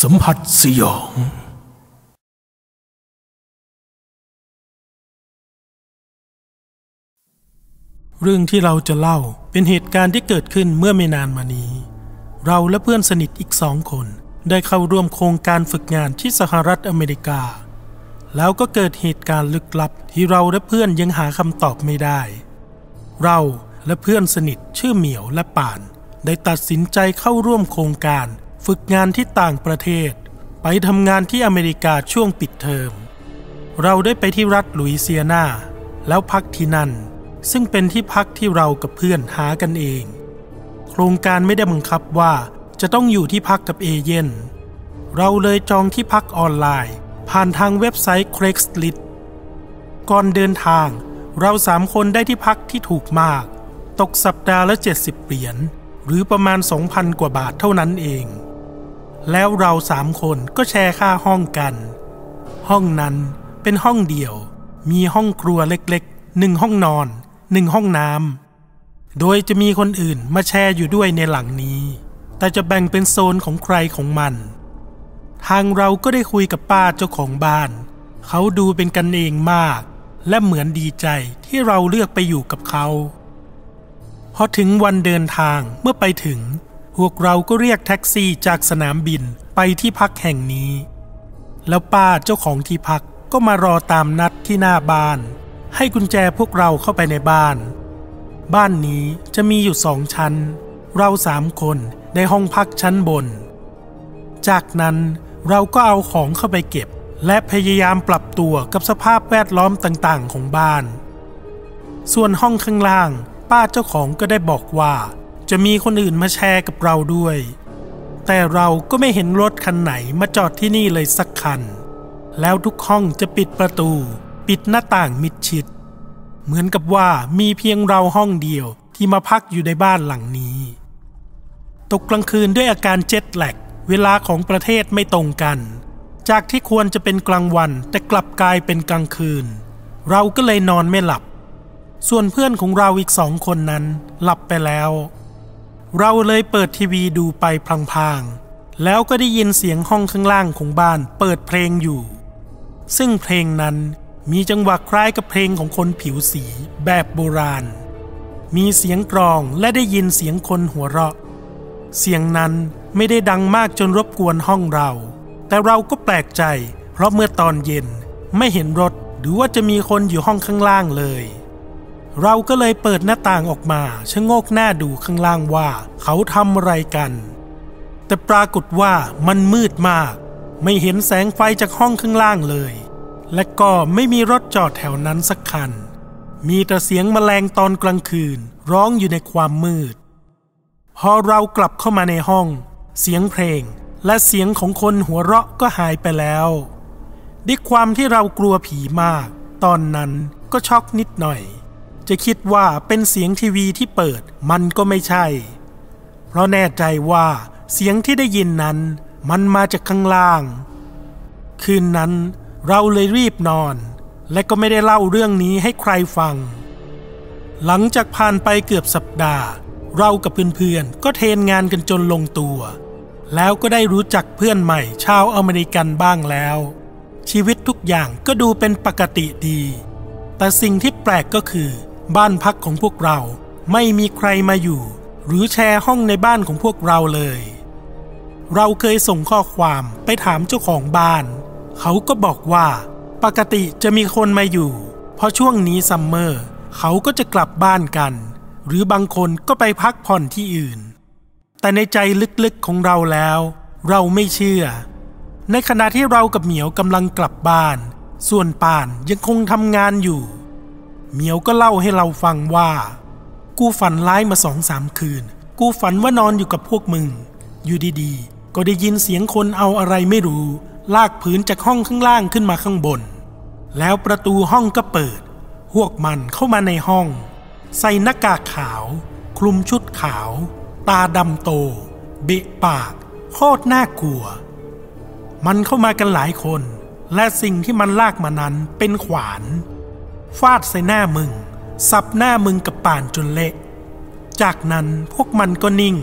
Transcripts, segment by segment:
สัมผัสสยอง เรื่องที่เราจะเล่าเป็นเหตุการณ์ที่เกิดขึ้นเมื่อไม่นานมานี้ เราและเพื่อนสนิทอีกสองคน ได้เข้าร่วมโครงการฝึกงานที่สหรัฐอเมริกา แล้วก็เกิดเหตุการณ์ลึกลับที่เราและเพื่อนยังหาคำตอบไม่ได้ เราและเพื่อนสนิทชื่อเหมียวและป่าน ได้ตัดสินใจเข้าร่วมโครงการ ฝึกงานที่ต่างประเทศ ไปทำงานที่อเมริกาช่วงปิดเทอม เราได้ไปที่รัฐลุยเซียนาแล้วพักที่นั่น ซึ่งเป็นที่พักที่เรากับเพื่อนหากันเอง โครงการไม่ได้บังคับว่าจะต้องอยู่ที่พักกับเอเย่นเราเลยจองที่พักออนไลน์ ผ่านทางเว็บไซต์ Craigslist ก่อนเดินทาง เราสามคนได้ที่พักที่ถูกมาก ตกสัปดาห์ละ 70 เหรียญหรือประมาณ 2,000 กว่าบาทเท่านั้นเอง แล้วเราสามคนก็แชร์ค่าห้องกัน ห้องนั้นเป็นห้องเดี่ยว มีห้องครัวเล็กๆหนึ่งห้องนอนหนึ่งห้องน้ำโดยจะมีคนอื่นมาแชร์อยู่ด้วยในหลังนี้ แต่จะแบ่งเป็นโซนของใครของมัน ทางเราก็ได้คุยกับป้าเจ้าของบ้าน เขาดูเป็นกันเองมาก และเหมือนดีใจที่เราเลือกไปอยู่กับเขาพอถึงวันเดินทางเมื่อไปถึง พวกเราก็เรียกแท็กซี่จากสนามบินไปที่พักแห่งนี้ แล้วป้าเจ้าของที่พักก็มารอตามนัดที่หน้าบ้าน ให้กุญแจพวกเราเข้าไปในบ้าน บ้านนี้จะมีอยู่สองชั้น เราสามคนในห้องพักชั้นบน จากนั้นเราก็เอาของเข้าไปเก็บ และพยายามปรับตัวกับสภาพแวดล้อมต่างๆ ของบ้าน ส่วนห้องข้างล่าง ป้าเจ้าของก็ได้บอกว่า จะมีคนอื่นมาแชร์กับเราด้วย แต่เราก็ไม่เห็นรถคันไหนมาจอดที่นี่เลยสักคัน แล้วทุกห้องจะปิดประตู ปิดหน้าต่างมิดชิด เหมือนกับว่ามีเพียงเราห้องเดียวที่มาพักอยู่ในบ้านหลังนี้ ตกกลางคืนด้วยอาการเจ็ตแลกเวลาของประเทศไม่ตรงกัน จากที่ควรจะเป็นกลางวันแต่กลับกลายเป็นกลางคืน เราก็เลยนอนไม่หลับ ส่วนเพื่อนของเราอีกสองคนนั้นหลับไปแล้ว เราเลยเปิดทีวีดูไปพลางๆ แล้วก็ได้ยินเสียงห้องข้างล่างของบ้านเปิดเพลงอยู่ ซึ่งเพลงนั้นมีจังหวะคล้ายกับเพลงของคนผิวสีแบบโบราณ มีเสียงกรองและได้ยินเสียงคนหัวเราะ เสียงนั้นไม่ได้ดังมากจนรบกวนห้องเรา แต่เราก็แปลกใจ เพราะเมื่อตอนเย็นไม่เห็นรถหรือว่าจะมีคนอยู่ห้องข้างล่างเลย เราก็เลยเปิดหน้าต่างออกมาชะโงกหน้าดูข้างล่างว่า เขาทำอะไรกัน แต่ปรากฏว่ามันมืดมาก ไม่เห็นแสงไฟจากห้องข้างล่างเลย และก็ไม่มีรถจอดแถวนั้นสักคัน มีแต่เสียงแมลงตอนกลางคืน ร้องอยู่ในความมืด พอเรากลับเข้ามาในห้อง เสียงเพลง และเสียงของคนหัวเราะก็หายไปแล้วด้วยความที่เรากลัวผีมาก ตอนนั้นก็ช็อกนิดหน่อย จะคิดว่าเป็นเสียงทีวีที่เปิดมันก็ไม่ใช่ เพราะแน่ใจว่าเสียงที่ได้ยินนั้น มันมาจากข้างล่าง คืนนั้นเราเลยรีบนอน และก็ไม่ได้เล่าเรื่องนี้ให้ใครฟัง หลังจากผ่านไปเกือบสัปดาห์ เรากับเพื่อนๆก็เทนงานกันจนลงตัว แล้วก็ได้รู้จักเพื่อนใหม่ชาวอเมริกันบ้างแล้ว ชีวิตทุกอย่างก็ดูเป็นปกติดี แต่สิ่งที่แปลกก็คือ บ้านพักของพวกเราไม่มีใครมาอยู่ หรือแชร์ห้องในบ้านของพวกเราเลย เราเคยส่งข้อความไปถามเจ้าของบ้าน เขาก็บอกว่า ปกติจะมีคนมาอยู่เพราะช่วงนี้ซัมเมอร์เขาก็จะกลับบ้านกัน หรือบางคนก็ไปพักผ่อนที่อื่น แต่ในใจลึกๆของเราแล้ว เราไม่เชื่อ ในขณะที่เรากับเหมียวกำลังกลับบ้าน ส่วนป่านยังคงทำงานอยู่ เหมียวก็เล่าให้เราฟังว่า กูฝันร้ายมาสองสามคืน กูฝันว่านอนอยู่กับพวกมึง อยู่ดีๆ ก็ได้ยินเสียงคนเอาอะไรไม่รู้ ลากผืนจากห้องข้างล่างขึ้นมาข้างบน แล้วประตูห้องก็เปิด พวกมันเข้ามาในห้อง ใส่หน้ากากขาว คลุมชุดขาว ตาดำโต เบะปากโคตรน่ากลัว มันเข้ามากันหลายคน และสิ่งที่มันลากมานั้นเป็นขวาน ฟาดใส่หน้ามึง สับหน้ามึงกับป่านจนเละ จากนั้นพวกมันก็นิ่ง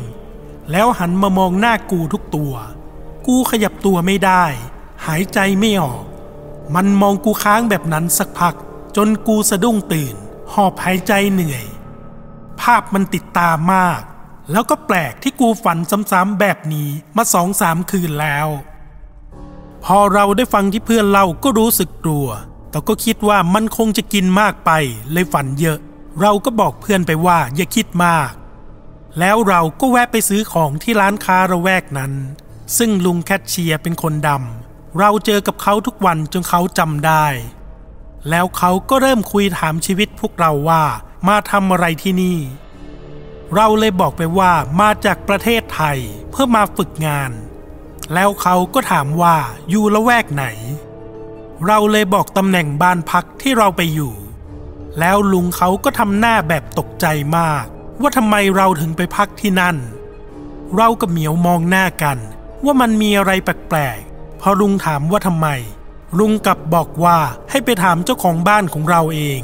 แล้วหันมามองหน้ากูทุกตัว กูขยับตัวไม่ได้ หายใจไม่ออก มันมองกูค้างแบบนั้นสักพัก จนกูสะดุ้งตื่น หอบหายใจเหนื่อย ภาพมันติดตามมาก แล้วก็แปลกที่กูฝันซ้ำๆแบบนี้มาสองสามคืนแล้ว พอเราได้ฟังที่เพื่อนเล่าก็รู้สึกกลัว แต่ก็คิดว่ามันคงจะกินมากไปเลยฝันเยอะ เราก็บอกเพื่อนไปว่าอย่าคิดมาก แล้วเราก็แวะไปซื้อของที่ร้านค้าระแวกนั้น ซึ่งลุงแคทเชียร์เป็นคนดำเราเจอกับเขาทุกวันจนเขาจำได้ แล้วเขาก็เริ่มคุยถามชีวิตพวกเราว่ามาทำอะไรที่นี่ เราเลยบอกไปว่ามาจากประเทศไทยเพื่อมาฝึกงาน แล้วเขาก็ถามว่าอยู่ละแวกไหน เราเลยบอกตำแหน่งบ้านพักที่เราไปอยู่ แล้วลุงเขาก็ทำหน้าแบบตกใจมาก ว่าทำไมเราถึงไปพักที่นั่น เรากับเหมียวมองหน้ากัน ว่ามันมีอะไรแปลกๆพอลุงถามว่าทำไม ลุงกลับบอกว่าให้ไปถามเจ้าของบ้านของเราเอง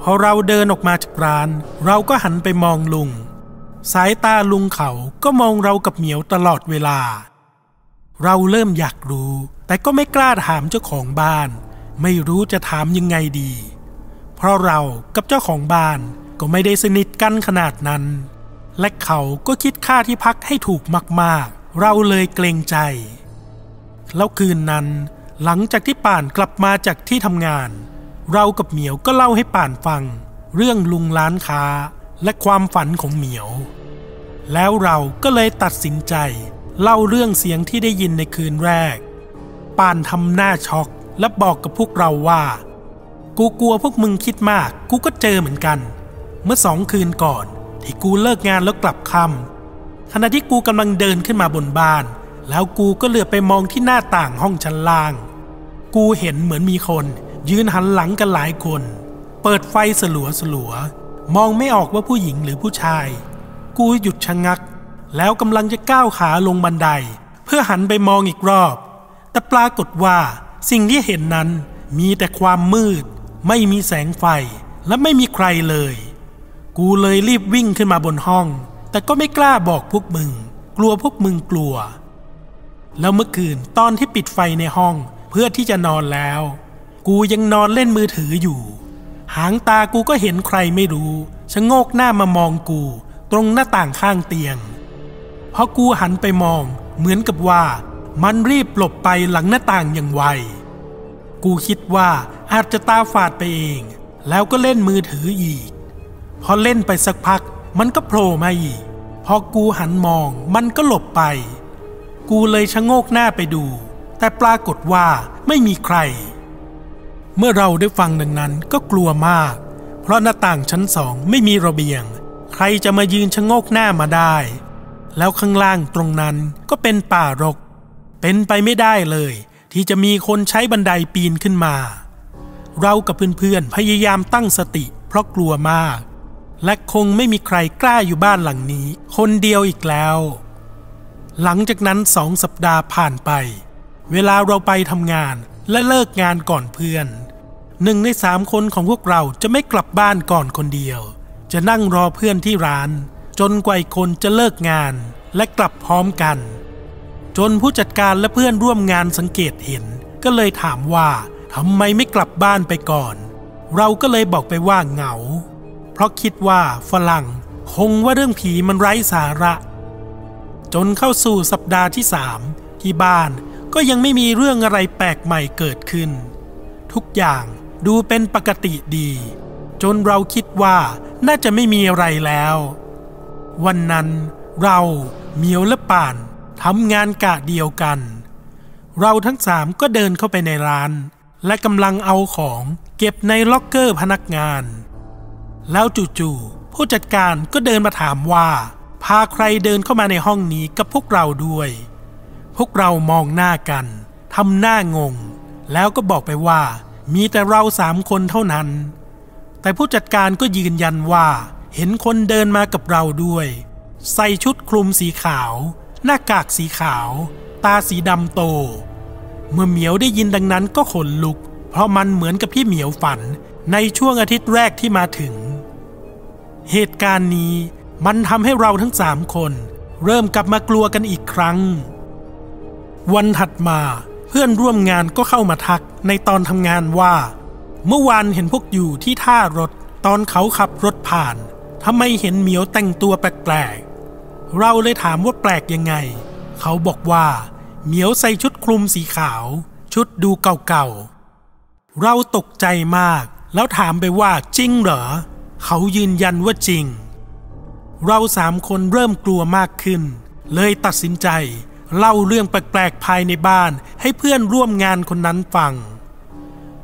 พอเราเดินออกมาจากร้าน เราก็หันไปมองลุง สายตาลุงเขาก็มองเรากับเหมียวตลอดเวลา เราเริ่มอยากรู้ แต่ก็ไม่กล้าถามเจ้าของบ้าน ไม่รู้จะถามยังไงดี เพราะเรากับเจ้าของบ้านก็ไม่ได้สนิทกันขนาดนั้น และเขาก็คิดค่าที่พักให้ถูกมากๆ เราเลยเกรงใจ แล้วคืนนั้น หลังจากที่ป่านกลับมาจากที่ทำงาน เรากับเหมียวก็เล่าให้ป่านฟัง เรื่องลุงร้านค้าและความฝันของเหมียว แล้วเราก็เลยตัดสินใจ เล่าเรื่องเสียงที่ได้ยินในคืนแรก ปานทำหน้าช็อก และบอกกับพวกเราว่า กูกลัวพวกมึงคิดมาก กูก็เจอเหมือนกัน เมื่อสองคืนก่อน ที่กูเลิกงานแล้วกลับค่ำขณะที่กูกำลังเดินขึ้นมาบนบ้าน แล้วกูก็เหลือไปมองที่หน้าต่างห้องชั้นล่าง กูเห็นเหมือนมีคน ยืนหันหลังกันหลายคน เปิดไฟสลัวสลัวมองไม่ออกว่าผู้หญิงหรือผู้ชาย กูหยุดชะงัก แล้วกำลังจะก้าวขาลงบันได เพื่อหันไปมองอีกรอบ แต่ปรากฏว่าสิ่งที่เห็นนั้นมีแต่ความมืด ไม่มีแสงไฟและไม่มีใครเลย กูเลยรีบวิ่งขึ้นมาบนห้อง แต่ก็ไม่กล้าบอกพวกมึง กลัวพวกมึงกลัว แล้วเมื่อคืนตอนที่ปิดไฟในห้องเพื่อที่จะนอนแล้ว กูยังนอนเล่นมือถืออยู่ หางตากูก็เห็นใครไม่รู้ชะโงกหน้ามามองกู ตรงหน้าต่างข้างเตียงพอกูหันไปมองเหมือนกับว่า มันรีบหลบไปหลังหน้าต่างอย่างไว กูคิดว่าอาจจะตาฝาดไปเอง แล้วก็เล่นมือถืออีก พอเล่นไปสักพักมันก็โผล่มาอีก พอกูหันมองมันก็หลบไป กูเลยชะโงกหน้าไปดู แต่ปรากฏว่าไม่มีใคร เมื่อเราได้ฟังดังนั้นก็กลัวมาก เพราะหน้าต่างชั้นสองไม่มีระเบียง ใครจะมายืนชะโงกหน้ามาได้ แล้วข้างล่างตรงนั้นก็เป็นป่ารก เป็นไปไม่ได้เลย ที่จะมีคนใช้บันไดปีนขึ้นมา เรากับเพื่อนๆพยายามตั้งสติ เพราะกลัวมาก และคงไม่มีใครกล้าอยู่บ้านหลังนี้ คนเดียวอีกแล้ว หลังจากนั้นสองสัปดาห์ผ่านไป เวลาเราไปทำงานและเลิกงานก่อนเพื่อนหนึ่งในสามคนของพวกเราจะไม่กลับบ้านก่อนคนเดียว จะนั่งรอเพื่อนที่ร้าน จนกว่าอีกคนจะเลิกงานและกลับพร้อมกัน จนผู้จัดการและเพื่อนร่วมงานสังเกตเห็น ก็เลยถามว่าทำไมไม่กลับบ้านไปก่อน เราก็เลยบอกไปว่าเหงา เพราะคิดว่าฝรั่งคงว่าเรื่องผีมันไร้สาระ จนเข้าสู่สัปดาห์ที่สามที่บ้านก็ยังไม่มีเรื่องอะไรแปลกใหม่เกิดขึ้น ทุกอย่างดูเป็นปกติดี จนเราคิดว่าน่าจะไม่มีอะไรแล้ว วันนั้นเราเมียวและป่าน ทำงานกะเดียวกัน เราทั้งสามก็เดินเข้าไปในร้าน และกำลังเอาของเก็บในล็อกเกอร์พนักงาน แล้วจู่ๆผู้จัดการก็เดินมาถามว่า พาใครเดินเข้ามาในห้องนี้กับพวกเราด้วย พวกเรามองหน้ากันทำหน้างง แล้วก็บอกไปว่า มีแต่เราสามคนเท่านั้น แต่ผู้จัดการก็ยืนยันว่า เห็นคนเดินมากับเราด้วย ใส่ชุดคลุมสีขาว หน้ากากสีขาว ตาสีดำโต เมื่อเหมียวได้ยินดังนั้นก็ขนลุก เพราะมันเหมือนกับที่เหมียวฝันในช่วงอาทิตย์แรกที่มาถึง เหตุการณ์นี้มันทำให้เราทั้งสามคน เริ่มกลับมากลัวกันอีกครั้ง วันถัดมาเพื่อนร่วมงานก็เข้ามาทักในตอนทำงานว่า เมื่อวานเห็นพวกอยู่ที่ท่ารถ ตอนเขาขับรถผ่านทำไมเห็นเหมียวแต่งตัวแปลก เราเลยถามว่าแปลกยังไง เขาบอกว่า เหมียวใส่ชุดคลุมสีขาว ชุดดูเก่าๆ เราตกใจมาก แล้วถามไปว่าจริงเหรอ เขายืนยันว่าจริง เราสามคนเริ่มกลัวมากขึ้น เลยตัดสินใจ เล่าเรื่องแปลกๆภายในบ้านให้เพื่อนร่วมงานคนนั้นฟัง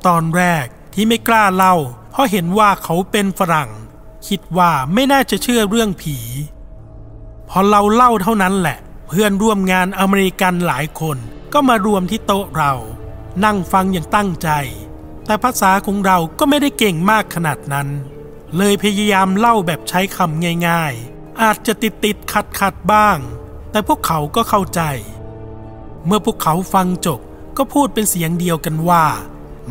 ตอนแรกที่ไม่กล้าเล่า เพราะเห็นว่าเขาเป็นฝรั่ง คิดว่าไม่น่าจะเชื่อเรื่องผี พอเราเล่าเท่านั้นแหละ เพื่อนร่วมงานอเมริกันหลายคนก็มารวมที่โต๊ะเรา นั่งฟังอย่างตั้งใจ แต่ภาษาของเราก็ไม่ได้เก่งมากขนาดนั้น เลยพยายามเล่าแบบใช้คำง่าย ๆ อาจจะติดติดขัดขัดบ้าง แต่พวกเขาก็เข้าใจ เมื่อพวกเขาฟังจบก็พูดเป็นเสียงเดียวกันว่า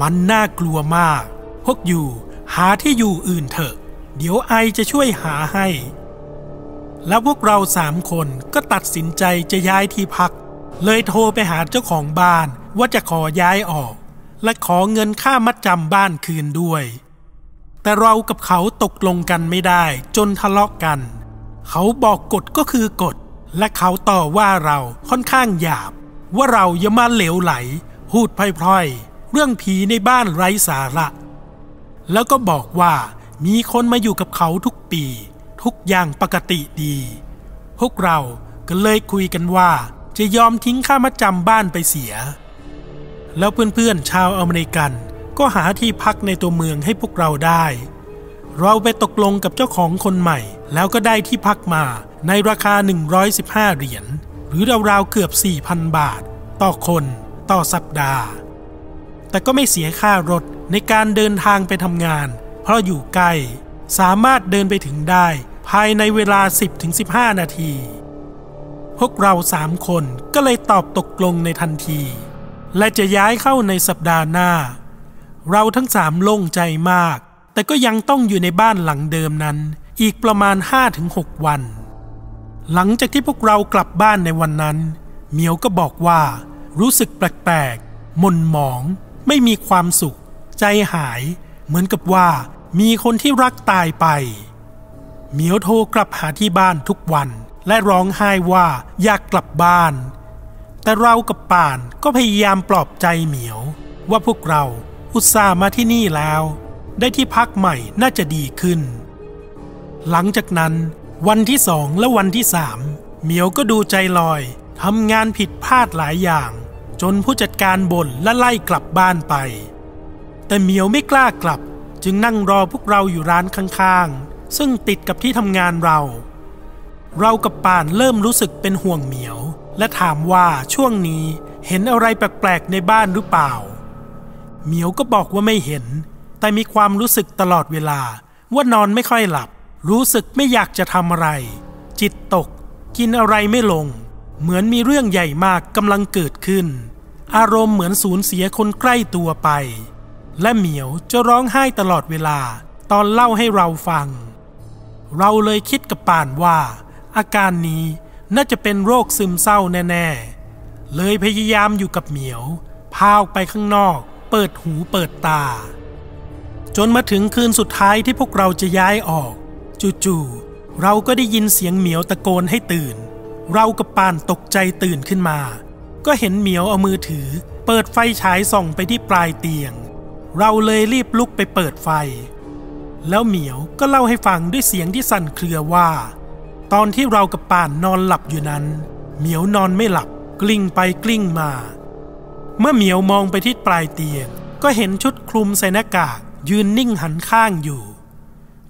มันน่ากลัวมาก พวกอยู่หาที่อยู่อื่นเถอะ เดี๋ยวไอจะช่วยหาให้ แล้วพวกเราสามคนก็ตัดสินใจจะย้ายที่พัก เลยโทรไปหาเจ้าของบ้านว่าจะขอย้ายออก และขอเงินค่ามัดจำบ้านคืนด้วย แต่เรากับเขาตกลงกันไม่ได้จนทะเลาะกัน เขาบอกกฎก็คือกฎ และเขาต่อว่าเราค่อนข้างหยาบ ว่าเราอย่ามาเหลวไหล พูดพร่อยๆ เรื่องผีในบ้านไร้สาระ แล้วก็บอกว่ามีคนมาอยู่กับเขาทุกปี ทุกอย่างปกติดี พวกเราก็เลยคุยกันว่าจะยอมทิ้งค่ามัดจำบ้านไปเสีย แล้วเพื่อนๆชาวอเมริกันก็หาที่พักในตัวเมืองให้พวกเราได้ เราไปตกลงกับเจ้าของคนใหม่ แล้วก็ได้ที่พักมาในราคา 115 เหรียญ หรือราวๆเกือบ 4,000 บาท ต่อคนต่อสัปดาห์ แต่ก็ไม่เสียค่ารถในการเดินทางไปทำงาน เพราะอยู่ใกล้ สามารถเดินไปถึงได้ ภายในเวลา 10-15 นาที พวกเราสามคนก็เลยตอบตกลงในทันที และจะย้ายเข้าในสัปดาห์หน้า เราทั้งสามโล่งใจมาก แต่ก็ยังต้องอยู่ในบ้านหลังเดิมนั้น อีกประมาณ 5-6 วัน หลังจากที่พวกเรากลับบ้านในวันนั้นเหมียวก็บอกว่า รู้สึกแปลกๆม่นหมอง ไม่มีความสุข ใจหาย เหมือนกับว่ามีคนที่รักตายไป เหมียวโทรกลับหาที่บ้านทุกวัน และร้องไห้ว่าอยากกลับบ้าน แต่เรากับป่านก็พยายามปลอบใจเหมียว ว่าพวกเราอุตส่าห์มาที่นี่แล้ว ได้ที่พักใหม่น่าจะดีขึ้น หลังจากนั้น วันที่สองและวันที่สามเหมียวก็ดูใจลอยทำงานผิดพลาดหลายอย่าง จนผู้จัดการบ่นและไล่กลับบ้านไป แต่เหมียวไม่กล้ากลับ จึงนั่งรอพวกเราอยู่ร้านข้างๆ ซึ่งติดกับที่ทำงานเรา เรากับป่านเริ่มรู้สึกเป็นห่วงเหมียว และถามว่าช่วงนี้เห็นอะไรแปลกๆในบ้านหรือเปล่า เหมียวก็บอกว่าไม่เห็น แต่มีความรู้สึกตลอดเวลาว่านอนไม่ค่อยหลับ รู้สึกไม่อยากจะทำอะไร จิตตก กินอะไรไม่ลง เหมือนมีเรื่องใหญ่มากกำลังเกิดขึ้น อารมณ์เหมือนสูญเสียคนใกล้ตัวไป และเหมียวจะร้องไห้ตลอดเวลาตอนเล่าให้เราฟัง เราเลยคิดกับป่านว่า อาการนี้น่าจะเป็นโรคซึมเศร้าแน่ ๆ เลยพยายามอยู่กับเหมียว พาออกไปข้างนอก เปิดหูเปิดตา จนมาถึงคืนสุดท้ายที่พวกเราจะย้ายออก จู่ๆเราก็ได้ยินเสียงเหมียวตะโกนให้ตื่น เรากับป่านตกใจตื่นขึ้นมา ก็เห็นเหมียวเอามือถือ เปิดไฟฉายส่องไปที่ปลายเตียง เราเลยรีบลุกไปเปิดไฟ แล้วเหมียวก็เล่าให้ฟังด้วยเสียงที่สั่นเครือว่า ตอนที่เรากับป่านนอนหลับอยู่นั้น เหมียวนอนไม่หลับกลิ้งไปกลิ้งมา เมื่อเหมียวมองไปที่ปลายเตียง ก็เห็นชุดคลุมใส่หน้ากากยืนนิ่งหันข้างอยู่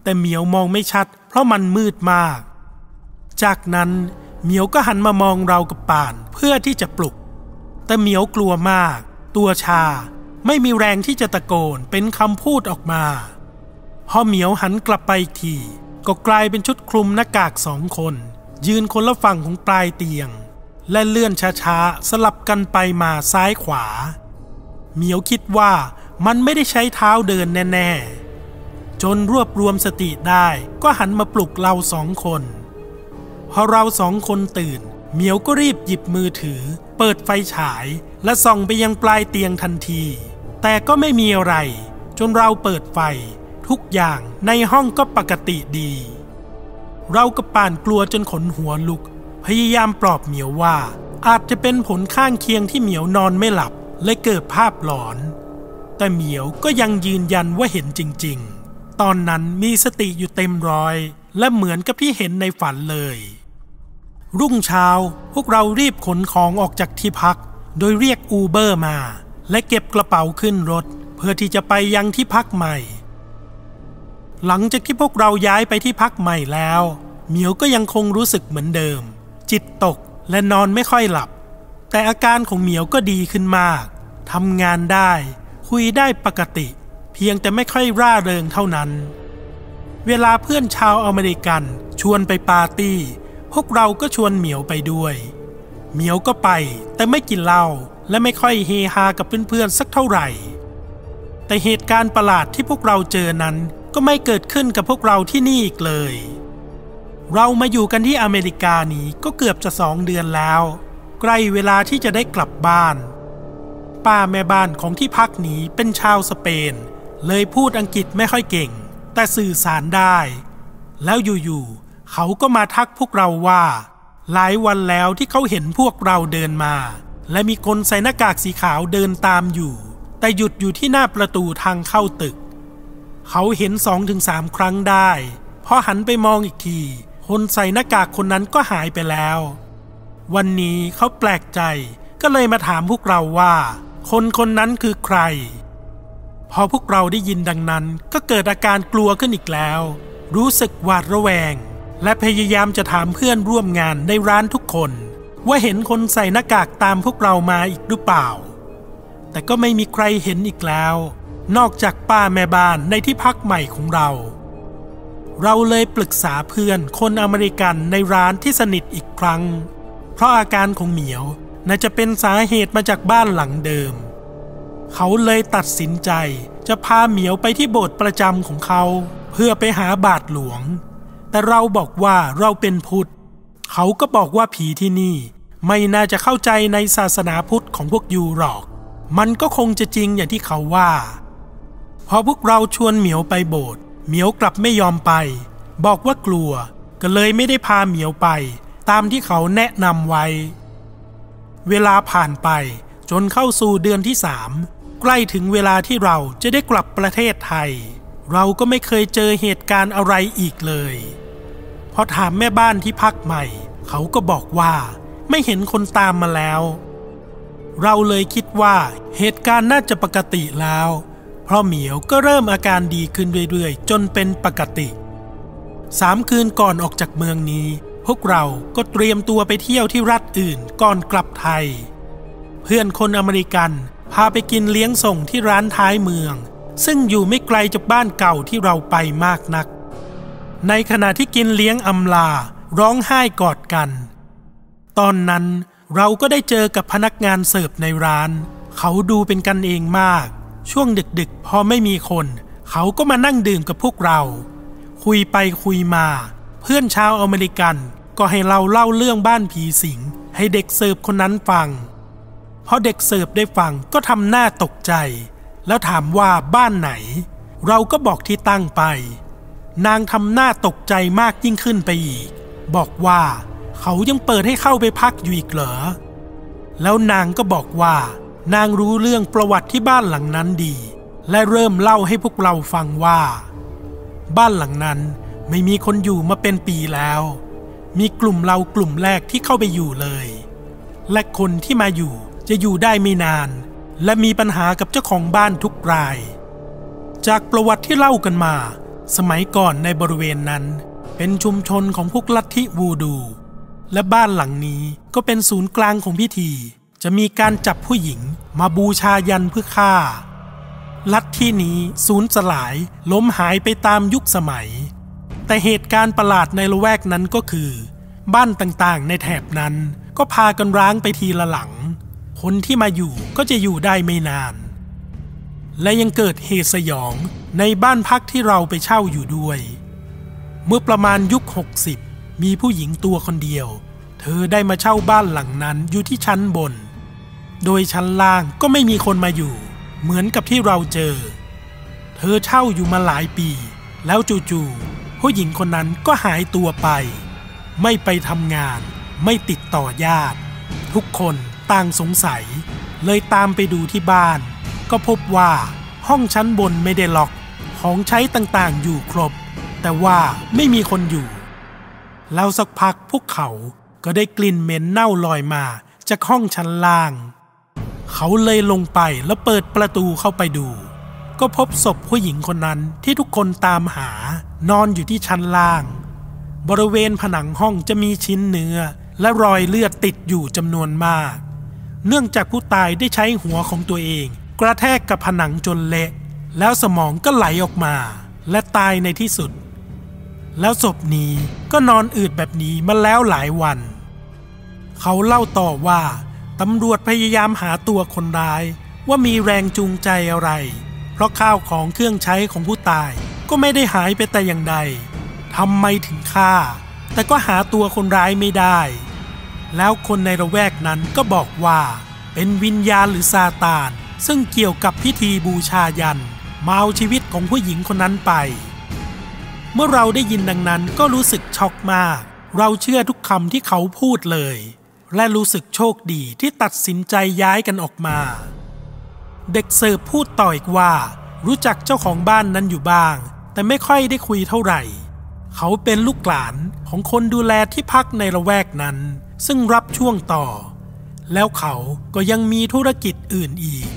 แต่เหมียวมองไม่ชัด เพราะมันมืดมาก จากนั้นเหมียวก็หันมามองเรากับป่านเพื่อที่จะปลุก แต่เหมียวกลัวมาก ตัวชาไม่มีแรงที่จะตะโกนเป็นคำพูดออกมา พอเหมียวหันกลับไปอีกที ก็กลายเป็นชุดคลุมหน้ากากสองคน ยืนคนละฝั่งของปลายเตียง และเลื่อนช้าๆ สลับกันไปมาซ้ายขวา เหมียวคิดว่ามันไม่ได้ใช้เท้าเดินแน่ๆ จนรวบรวมสติได้ก็หันมาปลุกเราสองคน พอเราสองคนตื่น เหมียวก็รีบหยิบมือถือ เปิดไฟฉายและส่องไปยังปลายเตียงทันที แต่ก็ไม่มีอะไร จนเราเปิดไฟ ทุกอย่างในห้องก็ปกติดี เรากับป่านกลัวจนขนหัวลุก พยายามปลอบเหมียวว่า อาจจะเป็นผลข้างเคียงที่เหมียวนอนไม่หลับเลยเกิดภาพหลอน แต่เหมียวก็ยังยืนยันว่าเห็นจริง ๆ ตอนนั้นมีสติอยู่เต็มร้อย และเหมือนกับที่เห็นในฝันเลย รุ่งเช้าพวกเรารีบขนของออกจากที่พัก โดยเรียกอูเบอร์มา และเก็บกระเป๋าขึ้นรถ เพื่อที่จะไปยังที่พักใหม่ หลังจากที่พวกเราย้ายไปที่พักใหม่แล้ว เหมียวก็ยังคงรู้สึกเหมือนเดิม จิตตกและนอนไม่ค่อยหลับ แต่อาการของเหมียวก็ดีขึ้นมากทำงานได้ คุยได้ปกติ เพียงแต่ไม่ค่อยร่าเริงเท่านั้น เวลาเพื่อนชาวอเมริกันชวนไปปาร์ตี้ พวกเราก็ชวนเหมียวไปด้วย เหมียวก็ไปแต่ไม่กินเหล้าและไม่ค่อยเฮฮากับเพื่อนๆสักเท่าไหร่ แต่เหตุการณ์ประหลาดที่พวกเราเจอนั้น ก็ไม่เกิดขึ้นกับพวกเราที่นี่อีกเลย เรามาอยู่กันที่อเมริกานี้ก็เกือบจะสองเดือนแล้ว ใกล้เวลาที่จะได้กลับบ้าน ป้าแม่บ้านของที่พักนี้เป็นชาวสเปน เลยพูดอังกฤษไม่ค่อยเก่ง แต่สื่อสารได้ แล้วอยู่ๆเขาก็มาทักพวกเราว่า หลายวันแล้วที่เขาเห็นพวกเราเดินมา และมีคนใส่หน้ากากสีขาวเดินตามอยู่ แต่หยุดอยู่ที่หน้าประตูทางเข้าตึก เขาเห็นสองถึงสามครั้งได้พอหันไปมองอีกที คนใส่หน้ากากคนนั้นก็หายไปแล้ว วันนี้เขาแปลกใจก็เลยมาถามพวกเราว่า คนคนนั้นคือใคร พอพวกเราได้ยินดังนั้นก็เกิดอาการกลัวขึ้นอีกแล้ว รู้สึกหวาดระแวง และพยายามจะถามเพื่อนร่วมงานในร้านทุกคน ว่าเห็นคนใส่หน้ากากตามพวกเรามาอีกหรือเปล่า แต่ก็ไม่มีใครเห็นอีกแล้ว นอกจากป้าแม่บ้านในที่พักใหม่ของเรา เราเลยปรึกษาเพื่อนคนอเมริกันในร้านที่สนิทอีกครั้ง เพราะอาการของเหมียวน่าจะเป็นสาเหตุมาจากบ้านหลังเดิม เขาเลยตัดสินใจจะพาเหมียวไปที่โบสถ์ประจำของเขา เพื่อไปหาบาทหลวง แต่เราบอกว่าเราเป็นพุทธ เขาก็บอกว่าผีที่นี่ไม่น่าจะเข้าใจในศาสนาพุทธของพวกยูหรอก มันก็คงจะจริงอย่างที่เขาว่า พอพวกเราชวนเหมียวไปโบสถ์เหมียวกลับไม่ยอมไป บอกว่ากลัว ก็เลยไม่ได้พาเหมียวไป ตามที่เขาแนะนำไว้ เวลาผ่านไปจนเข้าสู่เดือนที่สามใกล้ถึงเวลาที่เราจะได้กลับประเทศไทย เราก็ไม่เคยเจอเหตุการณ์อะไรอีกเลยพอถามแม่บ้านที่พักใหม่ เขาก็บอกว่า ไม่เห็นคนตามมาแล้ว เราเลยคิดว่าเหตุการณ์น่าจะปกติแล้ว เพราะเหมียวก็เริ่มอาการดีขึ้นเรื่อยๆ จนเป็นปกติสามคืนก่อนออกจากเมืองนี้ พวกเราก็เตรียมตัวไปเที่ยวที่รัฐอื่นก่อนกลับไทย เพื่อนคนอเมริกันพาไปกินเลี้ยงส่งที่ร้านท้ายเมือง ซึ่งอยู่ไม่ไกลจากบ้านเก่าที่เราไปมากนัก ในขณะที่กินเลี้ยงอำลาร้องไห้กอดกัน ตอนนั้นเราก็ได้เจอกับพนักงานเสิร์ฟในร้าน เขาดูเป็นกันเองมาก ช่วงดึกๆ พอไม่มีคน เขาก็มานั่งดื่มกับพวกเรา คุยไปคุยมา เพื่อนชาวอเมริกันก็ให้เราเล่าเรื่องบ้านผีสิง ให้เด็กเสิร์ฟคนนั้นฟังพอเด็กเสิร์ฟได้ฟังก็ทำหน้าตกใจ แล้วถามว่าบ้านไหน เราก็บอกที่ตั้งไป นางทำหน้าตกใจมากยิ่งขึ้นไปอีก บอกว่า เขายังเปิดให้เข้าไปพักอยู่อีกเหรอแล้วนางก็บอกว่า นางรู้เรื่องประวัติที่บ้านหลังนั้นดี และเริ่มเล่าให้พวกเราฟังว่า บ้านหลังนั้นไม่มีคนอยู่มาเป็นปีแล้ว มีกลุ่มเรากลุ่มแรกที่เข้าไปอยู่เลย และคนที่มาอยู่จะอยู่ได้ไม่นาน และมีปัญหากับเจ้าของบ้านทุกราย จากประวัติที่เล่ากันมา สมัยก่อนในบริเวณนั้น เป็นชุมชนของพวกลัทธิวูดู และบ้านหลังนี้ก็เป็นศูนย์กลางของพิธี จะมีการจับผู้หญิงมาบูชายันเพื่อฆ่า ลัทธินี้สูญสลายล้มหายไปตามยุคสมัย แต่เหตุการณ์ประหลาดในละแวกนั้นก็คือ บ้านต่างๆ ในแถบนั้นก็พากันร้างไปทีละหลัง คนที่มาอยู่ก็จะอยู่ได้ไม่นาน และยังเกิดเหตุสยองในบ้านพักที่เราไปเช่าอยู่ด้วย เมื่อประมาณยุค 60 มีผู้หญิงตัวคนเดียว เธอได้มาเช่าบ้านหลังนั้นอยู่ที่ชั้นบน โดยชั้นล่างก็ไม่มีคนมาอยู่ เหมือนกับที่เราเจอ เธอเช่าอยู่มาหลายปี แล้วจู่ๆผู้หญิงคนนั้นก็หายตัวไป ไม่ไปทำงาน ไม่ติดต่อญาติ ทุกคนต่างสงสัย เลยตามไปดูที่บ้าน ก็พบว่าห้องชั้นบนไม่ได้ล็อก ของใช้ต่างๆอยู่ครบ แต่ว่าไม่มีคนอยู่ แล้วสักพักพวกเขาก็ได้กลิ่นเหม็นเน่าลอยมาจากห้องชั้นล่าง เขาเลยลงไปแล้วเปิดประตูเข้าไปดู ก็พบศพผู้หญิงคนนั้นที่ทุกคนตามหานอนอยู่ที่ชั้นล่าง บริเวณผนังห้องจะมีชิ้นเนื้อ และรอยเลือดติดอยู่จำนวนมาก เนื่องจากผู้ตายได้ใช้หัวของตัวเอง กระแทกกับผนังจนเละ แล้วสมองก็ไหลออกมา และตายในที่สุด แล้วศพนี้ก็นอนอืดแบบนี้มาแล้วหลายวัน เขาเล่าต่อว่า ตำรวจพยายามหาตัวคนร้าย ว่ามีแรงจูงใจอะไร เพราะข้าวของเครื่องใช้ของผู้ตายก็ไม่ได้หายไปแต่อย่างใดทำไมถึงฆ่า แต่ก็หาตัวคนร้ายไม่ได้ แล้วคนในระแวกนั้นก็บอกว่า เป็นวิญญาณหรือซาตาน ซึ่งเกี่ยวกับพิธีบูชายันมาเอาชีวิตของผู้หญิงคนนั้นไป เมื่อเราได้ยินดังนั้นก็รู้สึกช็อกมาก เราเชื่อทุกคำที่เขาพูดเลย และรู้สึกโชคดีที่ตัดสินใจย้ายกันออกมา เด็กเสิร์ฟพูดต่ออีกว่า รู้จักเจ้าของบ้านนั้นอยู่บ้าง แต่ไม่ค่อยได้คุยเท่าไหร่ เขาเป็นลูกหลานของคนดูแลที่พักในละแวกนั้น ซึ่งรับช่วงต่อ แล้วเขาก็ยังมีธุรกิจอื่นอีก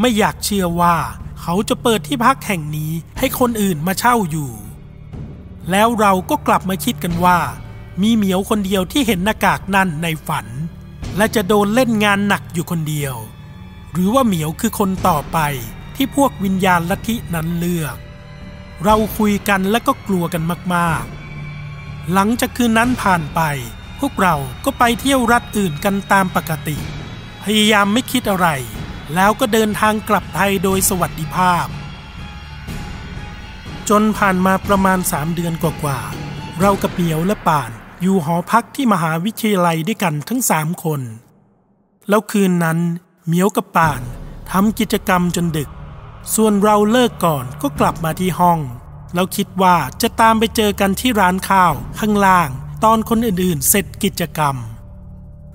ไม่อยากเชื่อว่าเขาจะเปิดที่พักแห่งนี้ให้คนอื่นมาเช่าอยู่ แล้วเราก็กลับมาคิดกันว่า มีเหมียวคนเดียวที่เห็นหน้ากากนั่นในฝัน และจะโดนเล่นงานหนักอยู่คนเดียว หรือว่าเหมียวคือคนต่อไปที่พวกวิญญาณลัทธินั้นเลือก เราคุยกันและก็กลัวกันมากๆ หลังจากคืนนั้นผ่านไป พวกเราก็ไปเที่ยวรัฐอื่นกันตามปกติ พยายามไม่คิดอะไร แล้วก็เดินทางกลับไทยโดยสวัสดิภาพ จนผ่านมาประมาณสามเดือนกว่าๆเรากับเหมียวและป่าน อยู่หอพักที่มหาวิทยาลัยด้วยกันทั้งสามคน แล้วคืนนั้นเหมียวกับป่านทำกิจกรรมจนดึก ส่วนเราเลิกก่อนก็กลับมาที่ห้อง แล้วคิดว่าจะตามไปเจอกันที่ร้านข้าวข้างล่าง ตอนคนอื่นๆ เสร็จกิจกรรม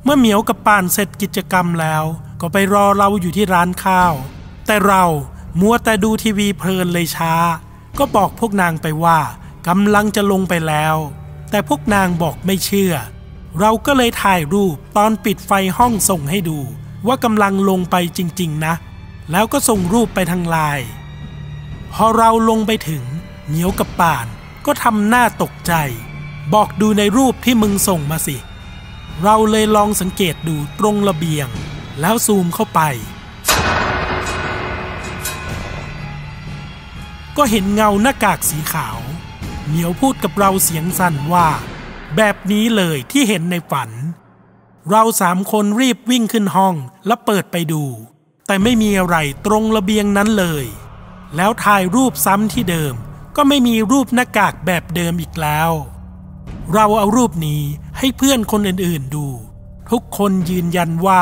เมื่อเหมียวกับป่านเสร็จกิจกรรมแล้ว ก็ไปรอเราอยู่ที่ร้านข้าว แต่เรามัวแต่ดูทีวีเพลินเลยช้า ก็บอกพวกนางไปว่ากำลังจะลงไปแล้ว แต่พวกนางบอกไม่เชื่อ เราก็เลยถ่ายรูปตอนปิดไฟห้องส่งให้ดู ว่ากำลังลงไปจริง ๆ นะ แล้วก็ส่งรูปไปทางไลน์พอเราลงไปถึง เหนียวกับป่านก็ทำหน้าตกใจ บอกดูในรูปที่มึงส่งมาสิ เราเลยลองสังเกตดูตรงระเบียง แล้วซูมเข้าไป ก็เห็นเงาหน้ากากสีขาว เหนียวพูดกับเราเสียงสั่นว่า แบบนี้เลยที่เห็นในฝัน เราสามคนรีบวิ่งขึ้นห้องแล้วเปิดไปดู แต่ไม่มีอะไรตรงระเบียงนั้นเลย แล้วถ่ายรูปซ้ำที่เดิม ก็ไม่มีรูปหน้ากากแบบเดิมอีกแล้ว เราเอารูปนี้ให้เพื่อนคนอื่นๆดู ทุกคนยืนยันว่า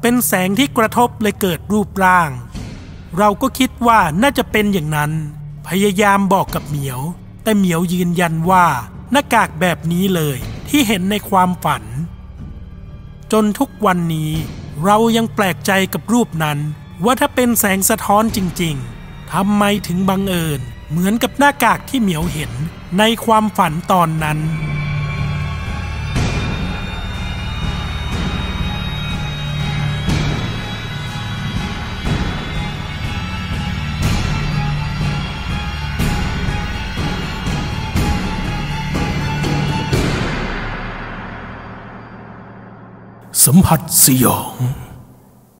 เป็นแสงที่กระทบเลยเกิดรูปร่าง เราก็คิดว่าน่าจะเป็นอย่างนั้น พยายามบอกกับเหมียว แต่เหมียวยืนยันว่าหน้ากากแบบนี้เลยที่เห็นในความฝัน จนทุกวันนี้เรายังแปลกใจกับรูปนั้น ว่าถ้าเป็นแสงสะท้อนจริงๆทำไมถึงบังเอิญ เหมือนกับหน้ากากที่เหมียวเห็นในความฝันตอนนั้น สัมผัสสยอง